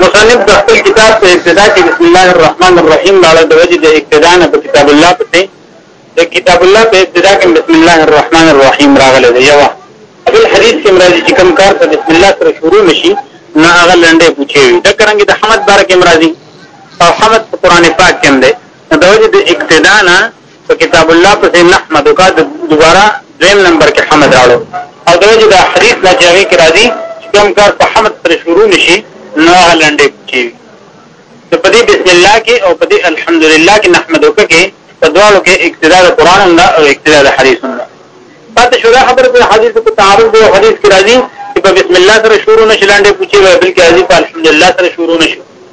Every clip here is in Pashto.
مصنف د خپل کتاب په ابتدا کې بسم الله الرحمن الرحیم لاله د وجه د ابتدا نه په کتاب الله پسې د کتاب الله په ابتدا کې بسم الله الرحمن الرحیم راغلی دی یو بل حدیث کې مرادي چې کوم کار په بسم الله سره شروع نشي نه هغه لنډه پوچي وي دا څنګه د حمد بارکه مرادي او حمد په قران پاک کې هم دی د وجه د ابتدا نه په کتاب الله په ذین احمد کا دوباره دویم نمبر کې حمد راړو او د وجه د حدیث نه چې هغه کې راځي کوم کار په حمد پر شروع نشي نو هغه لنډې کی نو په دې بسم الله کې او په دې الحمدلله کې نحمدو کې په دواړو کې اقتدا د قران نه او اقتدا د حدیث نه پاتې شو دا خبره په حدیث کې تعارض دی حدیث کې راځي چې په بسم الله سره شروع نشي لاندې پوچي وي بلکې راځي په الحمدلله سره شروع نشي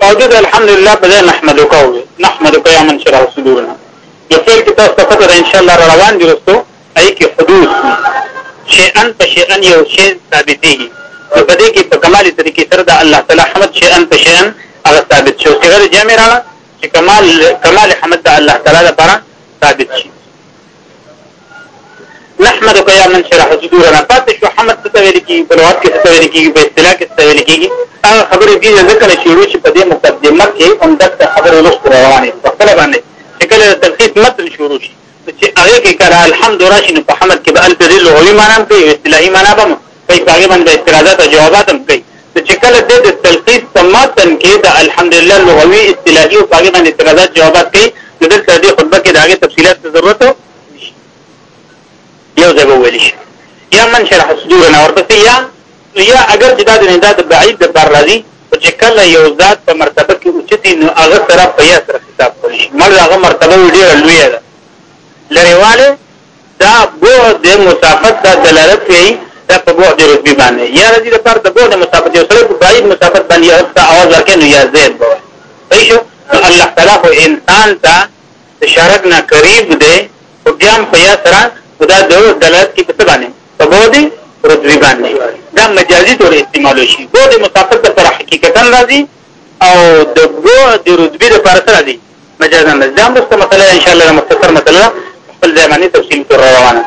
باوجود الحمدلله په ځای نحمدک او نحمدک یا من شرح صدورنا یو فعل کې تاسو ته پته ده ان شاء الله را روان دي رسو اي کې حدوث شیئا په شیئا یو شی ثابتېږي نو په دې کې په کمالي طریقې سره د الله تعالی حمد شیئا په شیئا هغه ثابت شو چې غیر جامع راړه چې کمال کمال حمد د الله تعالی لپاره ثابت شي نحمدك يا من شرح صدورنا پاتې شو حمد څه ویل کیږي په لغت کې څه ویل کیږي په اصطلاح کې څه ویل کیږي هغه خبرې دي ځکه نه شروع چې په دې مقدمه کې هم د خبرې لوست روانې په خپل باندې چې کله د تلخیص متن شروع شي چې هغه کې کله الحمد راشي نو په حمد کې به الف ذل غوي معنا کوي اصطلاحي معنا به کوي پاګې باندې اعتراضات او جوابات هم کوي چې کله د تلخیص په متن کې د الحمدلله لغوي اصطلاحي او پاګې باندې اعتراضات جوابات کوي نو دلته د خطبه کې داغه تفصيلات ته ضرورت یو ځای وویل شي یا من شرح صدورنا ورپسې یا یا اگر چې دا د ندا د بعید د بر راځي چې کله یو ذات په مرتبه کې اوچتي نو هغه سره په یا سره حساب کوي مړ هغه مرتبه ډیره لویه ده لريواله دا بعد د مسافت دا دلالت کوي دا په بعد رتبي باندې یا رضی د پر د بعد مسافت یو سره په بعید مسافت باندې یو څه اواز ورکړي نو یا زید به وي شو الله تعالی خو انسان ته شرک نه قریب دی او بیا هم په یا سره دا د دلالت کې په باندې په بعد رتبي باندې دا مجازي تور استعمال شي بعد مسافت پر حقیقتا راځي او د بعد رتبی د پاره سره دي مجازا نه دا مست مسله ان شاء الله مختصر مسله خپل ځای باندې تفصیل تر روانه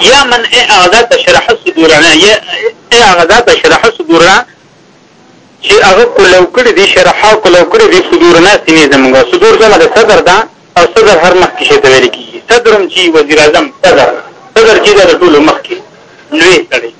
یا من ای اغذا تشرح صدورنا یا ای اغذا تشرح صدورنا چې هغه کولو کړی دي شرح کولو کړی دي صدورنا سینې زموږ صدور زموږ د صدر دا او صدر هر مخ کې شي ته ویل کیږي صدرم چې وزیر اعظم صدر صدر چې د ټولو مخ کې لوی کړي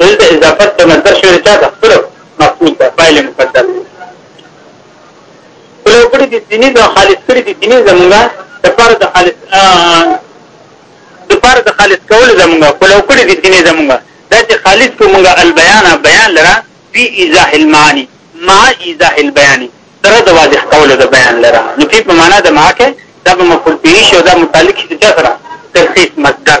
دلته اضافت په مصدر شوی چا ده خپل مفعول ده فاعل مقدر خپل کړی دي دیني د خالص کړی دي دیني زمونږه د پر د خالص د پر د خالص کول زمونږه خپل کړی دي دیني زمونږه دا چې خالص کومګه البیان بیان لره فی ایزاح المعانی ما ایزاح البیان تر د واضح کول د بیان لره نو په معنا د ما کې دا مفعول به شي او دا متعلق شي چې سره ترخیص مصدر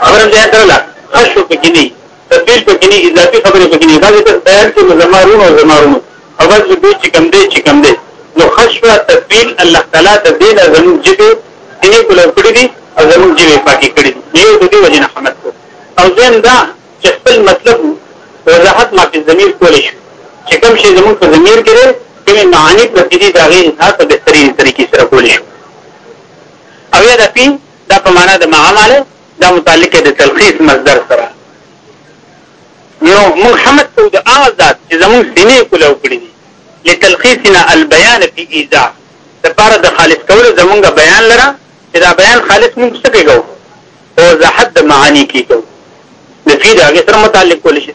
خبره دې درله خشو پکې نه تفصیل پکې نه اضافي خبرې پکې نه بعضې کس بیان کې زمارون او زمارون او بس دې چې کم دې چې کم دې نو خشو تفصیل الله تعالی د دې نه زموږ جبه دې کولو کړی دي او زموږ جبه پاکي کړی دي یو دې وجه نه حمد کو او زم دا چې خپل مطلب وضاحت ما په ضمیر کولې شو چې کوم شی زموږ په ضمیر کې دی کومې معانی په دې دغه اظهار په بهترین طریقې سره کولې شو او یا د پی دا په معنا د معامله دا متعلق د تلخیص مصدر سره نو موږ حمد کوو د هغه ذات چې زموږ سینې کولاو کړي دي لتلخیصنا البیان فی ایزا د پاره د خالص کولو زمونږ بیان لره چې دا بیان خالص موږ څه کوو او زحد د معانی کیږو د فی د هغه سره متعلق کول شي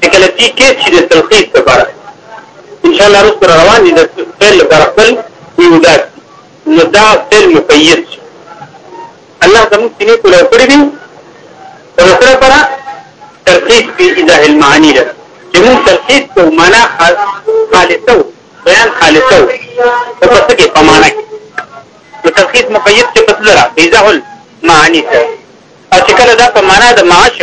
چې کله دې کیس شي د تلخیص لپاره ان شاء الله رسته روان دي د فعل لپاره خپل ویودات نو دا فعل مقید شي الله زموږ سینې کول کړی دی او سره سره تلخیص په ایزه المعانی ده چې موږ تلخیص کو معنا خالصو بیان خالصو په پس کې په معنا کې نو تلخیص مقید چې پس لره ایزه المعانی ده او چې کله دا په معنا د معاش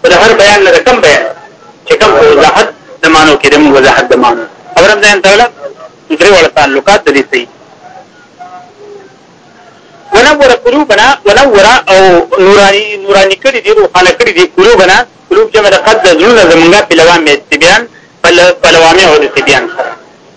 خو د هر بیان نه د کم بیان چې کم په وضاحت د معنو کې د موږ وضاحت د معنو خبره ځان ته ولا درې وړ تعلقات د دې صحیح ونور قلوبنا ونور او نورانی نورانی کړي دي روښانه کړي دي قلوبنا قلوب جمع د قد زړه زمونږه په لوامه تبيان په لوامه او د تبيان سره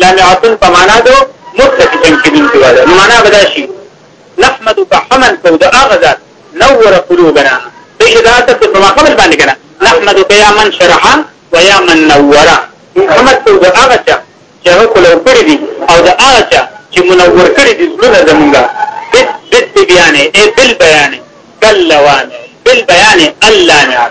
جامعتن په معنا دو مطلق جمع کېدون کې واده نو معنا بدا شي نحمدک حمد کو د هغه ذات نور قلوبنا دې دا ته په ما خبر باندې کنه نحمدک یا من شرح و یا من نور حمد کو د هغه چا چې هغه کولو کړی دي او د هغه چا چې منور کړی دي زړه زمونږه بت بت بیانې ای بل بیانې کلوانه بل بیانې الله نه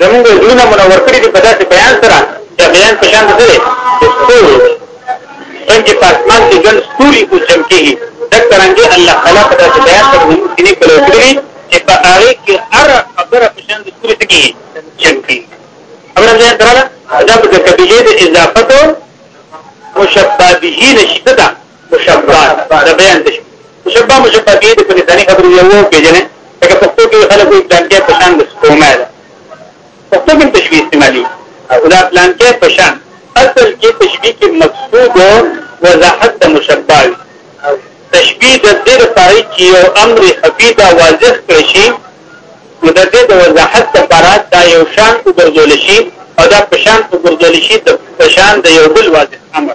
زمونږ زړونه منور کړی دی په داسې بیان سره چې بیان په شان سره ستوري څنګه په اسمان کې ګل ستوري او چمکیږي دا څنګه الله تعالی په داسې بیان سره موږ کې کولو کړی چې په هغه کې هر خبره په شان د ستوري کې چمکیږي امر دې دراله دا په کبیله د اضافه مشبابهین شته مشبه د بیان څه مشبه مشبه به د کومې ځانې خبرې یو او پیژنې لکه پښتو کې خلک وایي پلان کې پشان د سپومه ده پښتو کې تشبیه استعمالي او دا پلان کې پشان اصل کې تشبیه کې مقصود وضاحت د مشبه تشبیه د دې لپاره چې یو امر حقیقت واضح کړی شي نو د دې د وضاحت لپاره دا یو شان وګرځول شي او دا پشان وګرځول شي د پشان د یو بل واضح امر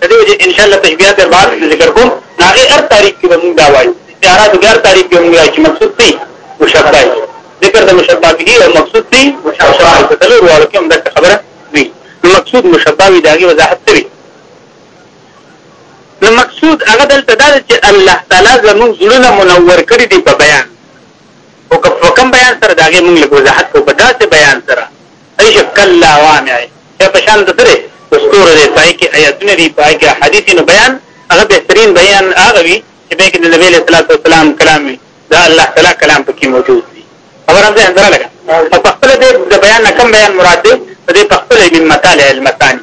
د دې وجه ان شاء الله تشبيهات اربعات ذکر کوم هغه هر تاریخ کې موږ دا وایو استعارات د هر تاریخ کې موږ وایو چې مقصود دی مشبه ذکر د مشبه به او مقصود دی مشبه په تلور والو کې هم دا خبره وي نو مقصود مشبه وي داغي وضاحت کوي نو مقصود هغه دلته دا چې الله تعالی زموږ زړونه منور کړی دی په بیان او کوم بیان سره داغي موږ له وضاحت کو په داسې بیان سره ايش کلا وامعي یا په شان د سره د ستورو دی پای کې آیاتونه دي پای کې حدیث نو بیان هغه بهترین بیان هغه وی چې به کې د نبی صلی الله علیه وسلم کلام وي دا الله تعالی کلام پکې موجود دی خبر هم ځان درلګه او په خپل دې د بیان کم بیان مراد دی دې په خپل دې مطالعه علمتانی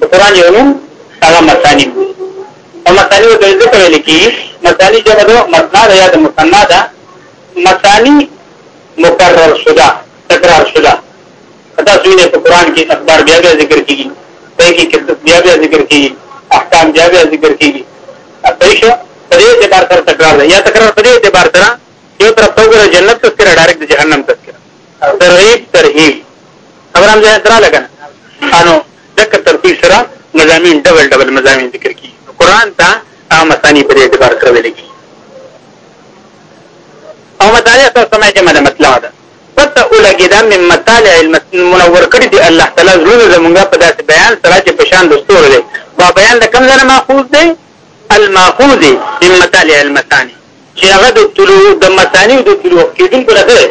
د قرآن یو نوم هغه مثاني دی او مثاني ورته ذکر ویل کېږي مثاني جمع ده مثنا ده یا د مثنا ده مثاني مکرر شده تکرار شده دا سوینه په قرآن کې اخبار بیا بیا ذکر کېږي په کې قصص بیا بیا ذکر کېږي احکام بیا بیا ذکر کېږي صحیح شو په دې اعتبار سره تکرار ده یا تکرار په دې اعتبار سره یو طرف ته وګوره جنت تذکره ډایرکټ جهنم تذکره ترغیب ترهیب خبره هم ځای دراله کنه انو دک ترتیب سره مزامین ډبل ډبل مزامین ذکر کی قران ته هغه مثانی په اعتبار سره ویل کی او مطالعه تاسو سمه جمع ده مطلع ده پته ولګی دا من مطالع المنور کړی دی الله تعالی زړه زمونږه په داسې بیان سره چې پشان دستور دی با بیان د کوم ځای ماخوذ دی الماخوذ من مطالع المثاني چې هغه د طلوع د مثاني د طلوع کېدون پر هغه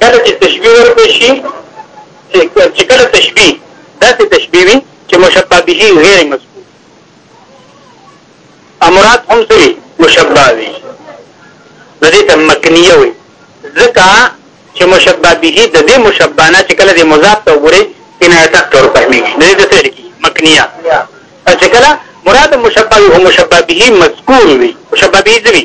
کله چې تشبیه ورکړل شي چې کله تشبیه داسې تشبیه وي چې مشبه به غیر مذکور امرات هم سری مشبه وي د دې ته مکنیه وي ځکه چې مشبه به د دې مشبه نه چې کله د مضاف ته وګوري کنایت تور فهميږي د دې څه لري مکنیه چې کله مراد مشبه او مشبه به مذکور وي مشبه به ځوي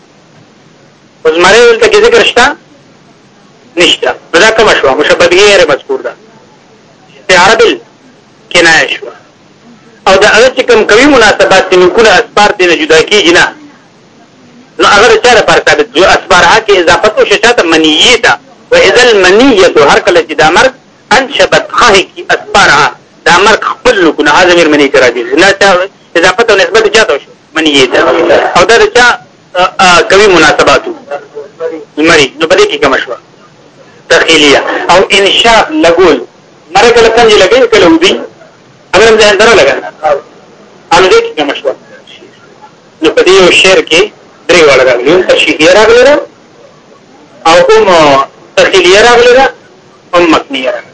اوس مړې دلته کې ذکر شته نشته دا کوم شو مشبه به غیر مذکور ده استعاره بل کنایه شو او دا هغه چې کوم کوي مناسبات چې نکونه اسبار دي نه جدا کیږي نه نو هغه د چاره پر ثابت جو اسبار هکې اضافه او شته منیه ده و اذا المنیه هر کله چې دا مرګ انشبت خه کی اسبارها دا مرګ خپل نکونه هاذ مر منی کرا دي نه اضافت او نسبت چا ته شو منیه ته او دا چا کوي مناسباتو مری نو په دې کې کوم شو تخیلیه او انشاء لګول مره کله پنځه لګي کله ودی اگر هم ځان دره لګا ان دې کې کوم شو نو په دې یو شعر کې درې وړ راغلی یو تشریحي راغلی دا او کوم تخیلیه راغلی دا هم مکنیه راغلی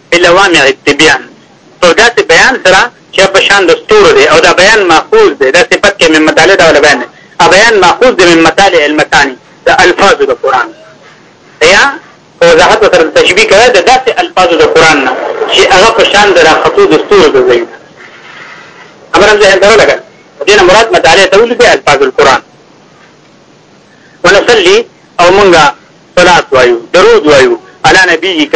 بلوامع التبیان په داسې بیان سره چې په شان د ستورو دی او دا بیان ماخوذ دی دا صفت کې من مطالع دا ولا بیان ا بیان ماخوذ دی من مطالع المتانی د الفاظ د قران یا او زه هڅه سره تشبیه کوي د داسې الفاظ د قران نه چې هغه په شان د راخطو د ستورو د ځای امرم زه درو لګا دینه مراد مطالعه ته ولې الفاظ القران ونصلي او مونږه صلات وایو درود وایو علی نبیک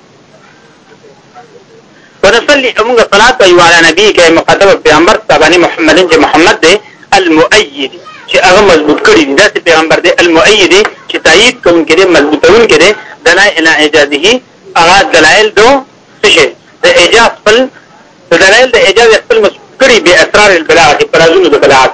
ونصلي موږ صلات وایو علی نبی کې مقدم پیغمبر تبانی محمد چې محمد دی المؤید چې هغه مضبوط کړی دی داسې پیغمبر دی المؤید چې تایید کوونکی دی مضبوطونکی دی دلائل اعجازه هغه دلائل دو څه د اعجاز خپل دلائل د اعجاز خپل مضبوط کړی به اسرار البلاغه پر ازونو د بلاغه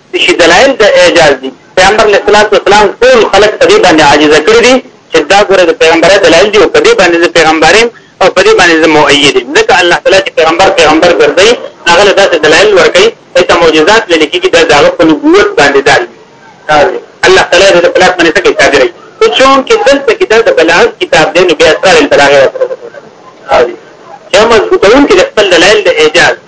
شي دلایل د اعجاز دي پیغمبر علیه الصلاۃ والسلام ټول خلک په دې باندې عاجز کړی دي چې دا ګوره د پیغمبره دلایل دي او په دې باندې د پیغمبرین او په دې باندې د مؤید ځکه الله تعالی چې پیغمبر پیغمبر ګرځي هغه له داسې دلایل ورکړي ایته معجزات ویل کېږي د هغه په نبوت باندې دال الله تعالی د پلاک باندې څه کوي تاجري خو چون کې دلته کې د بلاغ کتاب دی نو بیا اسرار البلاغه ورته چې مضبوطون کې خپل دلایل د اعجاز